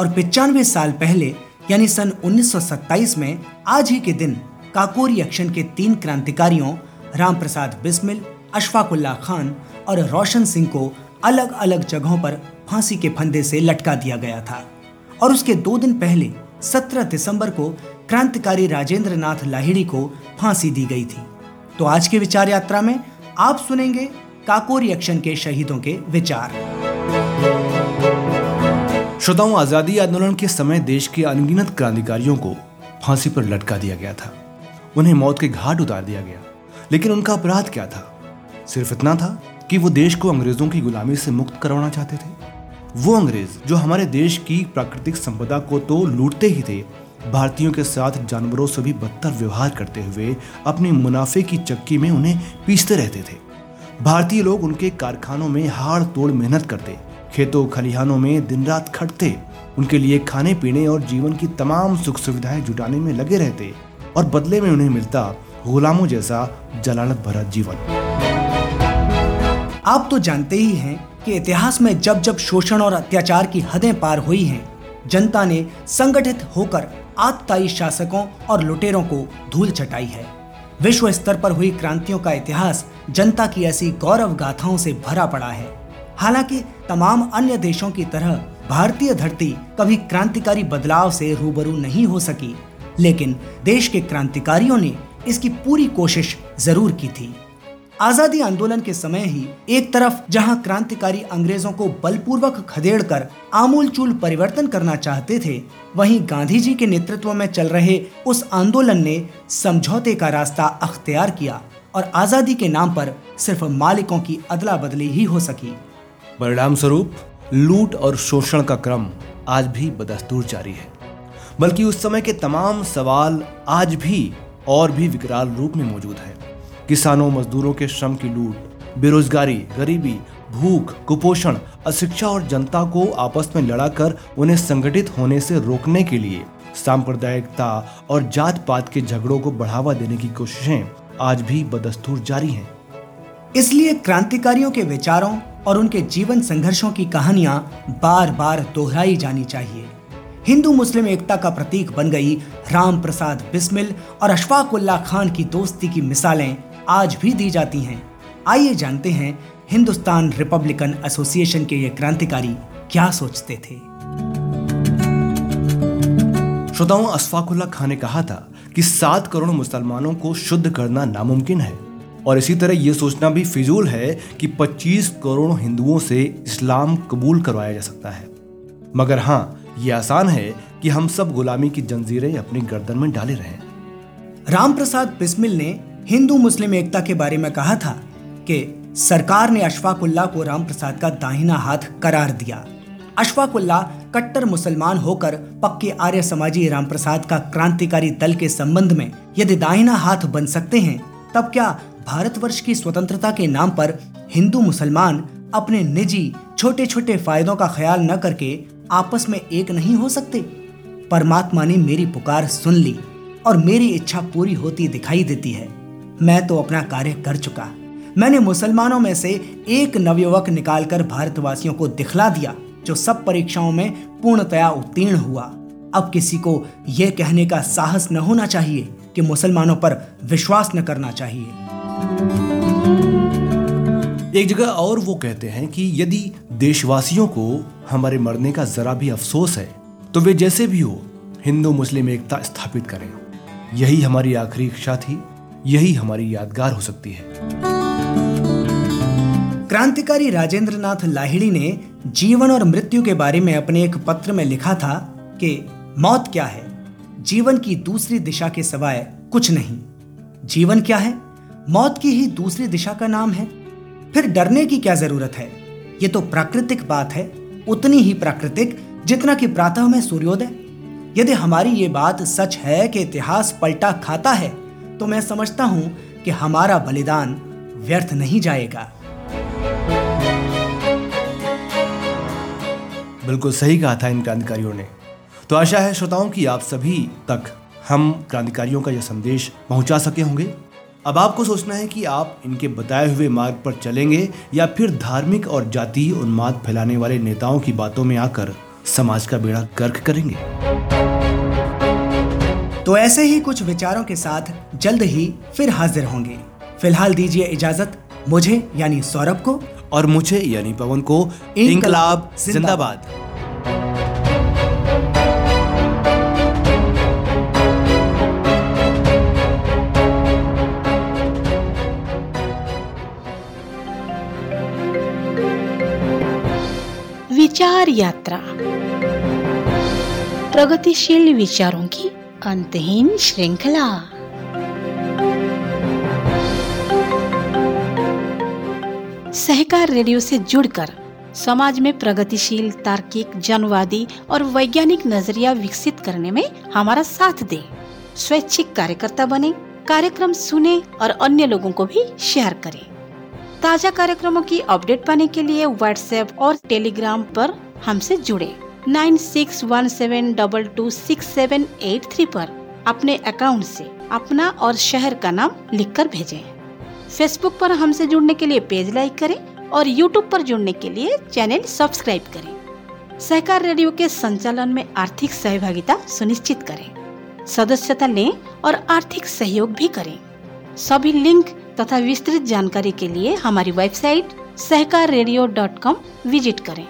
और पिचानवे साल पहले, यानी सन 1927 में, आज ही के दिन, काकोरी एक्शन के तीन क्रांतिकारियों राम प्रसाद बिस्मिल, अशफाकुल्ला खान और रोशन सिंह को अलग अलग जगहों पर फांसी के फंदे से लटका दिया गया था। और उसके दो दिन पहले 17 दिसंबर को, क्रांतिकारी राजेंद्र नाथ लाहिड़ी को फांसी दी गई थी। तो आज के विचार यात्रा में, आप सुनेंगे काकोरी एक्शन के शहीदों के विचार। श्रोताओं, आज़ादी आंदोलन के समय देश के अनगिनत क्रांतिकारियों को फांसी पर लटका दिया गया था। उन्हें मौत के घाट उतार दिया गया। लेकिन उनका अपराध क्या था? सिर्फ़ इतना था कि वो देश को अंग्रेज़ों की गुलामी से मुक्त करवाना चाहते थे। वो अंग्रेज़ जो हमारे देश की प्राकृतिक संपदा को तो लूटते ही थे, भारतीयों के साथ जानवरों से भी बदतर व्यवहार करते हुए अपने मुनाफे की चक्की में उन्हें पीसते रहते थे। भारतीय लोग उनके कारखानों में हाड़ तोड़ मेहनत करते खेतों, खलिहानों में दिन रात खटते। उनके लिए खाने, पीने और जीवन की तमाम सुख सुविधाएँ जुटाने में लगे रहते और बदले में उन्हें मिलता गुलामों जैसा जलालत भरा जीवन। आप तो जानते ही हैं कि इतिहास में जब जब शोषण और अत्याचार की हदें पार हुई हैं, जनता ने संगठित होकर आतताई शासकों और लुटेरों को धूल चटाई है। विश्व स्तर पर हुई क्रांतियों का इतिहास जनता की ऐसी गौरव गाथाओं से भरा पड़ा है। हालाँकि तमाम अन्य देशों की तरह भारतीय धरती कभी क्रांतिकारी बदलाव से रूबरू नहीं हो सकी, लेकिन देश के क्रांतिकारियों ने इसकी पूरी कोशिश ज़रूर की थी। आज़ादी आंदोलन के समय ही एक तरफ़ जहाँ क्रांतिकारी अंग्रेज़ों को बलपूर्वक खदेड़ कर आमूल चूल परिवर्तन करना चाहते थे, वहीं गांधी जी के नेतृत्व में चल रहे उस आंदोलन ने समझौते का रास्ता अख्तियार किया और आज़ादी के नाम पर सिर्फ़ मालिकों की अदला बदली ही हो सकी। परिणाम स्वरूप लूट और शोषण का क्रम आज भी बदस्तूर जारी है। बल्कि उस समय के तमाम सवाल आज भी और भी विकराल रूप में मौजूद है। किसानों, मजदूरों के श्रम की लूट, बेरोजगारी, गरीबी, भूख, कुपोषण, अशिक्षा और जनता को आपस में लड़ाकर उन्हें संगठित होने से रोकने के लिए सांप्रदायिकता और जात पात के झगड़ों को बढ़ावा देने की कोशिशें आज भी बदस्तूर जारी हैं। इसलिए क्रांतिकारियों के विचारों और उनके जीवन संघर्षों की कहानियाँ बार बार दोहराई जानी चाहिए। हिंदू मुस्लिम एकता का प्रतीक बन गई राम प्रसाद बिस्मिल और अशफाक अशफाकुल्ला खान की दोस्ती की मिसालें आज भी दी जाती हैं। आइए जानते हैं हिंदुस्तान रिपब्लिकन एसोसिएशन के ये क्रांतिकारी क्या सोचते थे। श्रोताओं, अशफाकुल्ला खान ने कहा था कि सात करोड़ मुसलमानों को शुद्ध करना नामुमकिन है। और इसी तरह यह सोचना भी फिजूल है कि 25 करोड़ हिंदुओं से इस्लाम कबूल करवाया जा सकता है। मगर हाँ ये आसान है कि हम सब गुलामी की जंजीरें अपनी गर्दन में डाले रहें। राम प्रसाद बिस्मिल ने हिंदू मुस्लिम एकता के बारे में कहा था कि सरकार ने अशफाकुल्ला को राम प्रसाद का दाहिना हाथ करार दिया। अशफाकुल्ला कट्टर मुसलमान होकर पक्के आर्य समाजी राम प्रसाद का क्रांतिकारी दल के संबंध में यदि दाहिना हाथ बन सकते हैं, तब क्या भारतवर्ष की स्वतंत्रता के नाम पर हिंदू मुसलमान अपने निजी छोटे छोटे फायदों का ख्याल न करके आपस में एक नहीं हो सकते। परमात्मा ने मेरी पुकार सुन ली और मेरी इच्छा पूरी होती दिखाई देती है। मैं तो अपना कार्य कर चुका। मैंने मुसलमानों में से एक नवयुवक निकालकर भारतवासियों को दिखला दिया, जो सब परीक्षाओं में पूर्णतया उत्तीर्ण हुआ। अब किसी को यह कहने का साहस न होना चाहिए कि मुसलमानों पर विश्वास न करना चाहिए। एक जगह और वो कहते हैं कि यदि देशवासियों को हमारे मरने का जरा भी अफसोस है तो वे जैसे भी हो, हिंदू, मुस्लिम एकता स्थापित करें। यही हमारी आखिरी इच्छा थी, यही हमारी यादगार हो सकती है। क्रांतिकारी राजेंद्र नाथ लाहिड़ी ने जीवन और मृत्यु के बारे में अपने एक पत्र में लिखा था कि मौत क्या है? जीवन की दूसरी दिशा के सिवाय कुछ नहीं। जीवन क्या है? मौत की ही दूसरी दिशा का नाम है। फिर डरने की क्या ज़रूरत है? ये तो प्राकृतिक बात है, उतनी ही प्राकृतिक जितना कि प्रातः में सूर्योदय। यदि हमारी ये बात सच है कि इतिहास पलटा खाता है तो मैं समझता हूँ कि हमारा बलिदान व्यर्थ नहीं जाएगा। बिल्कुल सही कहा था इन क्रांतिकारियों ने। तो आशा है श्रोताओं की आप सभी तक हम क्रांतिकारियों का यह संदेश पहुँचा सके होंगे। अब आपको सोचना है कि आप इनके बताए हुए मार्ग पर चलेंगे या फिर धार्मिक और जातीय उन्माद फैलाने वाले नेताओं की बातों में आकर समाज का बेड़ा गर्क करेंगे। तो ऐसे ही कुछ विचारों के साथ जल्द ही फिर हाजिर होंगे। फ़िलहाल दीजिए इजाज़त मुझे यानी सौरभ को और मुझे यानी पवन को इंकलाब जिंदाबाद। विचार यात्रा। प्रगतिशील विचारों की अंतहीन श्रृंखला। सहकार रेडियो से जुड़कर समाज में प्रगतिशील, तार्किक, जनवादी और वैज्ञानिक नज़रिया विकसित करने में हमारा साथ दे। स्वैच्छिक कार्यकर्ता बने, कार्यक्रम सुने और अन्य लोगों को भी शेयर करें। ताज़ा कार्यक्रमों की अपडेट पाने के लिए व्हाट्सएप और टेलीग्राम पर हमसे जुड़े। Nine six one seven double two six seven eight three पर अपने अकाउंट से अपना और शहर का नाम लिखकर भेजें। फेसबुक पर हमसे जुड़ने के लिए पेज लाइक करें और यूट्यूब पर जुड़ने के लिए चैनल सब्सक्राइब करें। सहकार रेडियो के संचालन में आर्थिक सहभागिता सुनिश्चित करें। सदस्यता लें और आर्थिक सहयोग भी करें। सभी लिंक तथा विस्तृत जानकारी के लिए हमारी वेबसाइट सहकार विज़िट करें।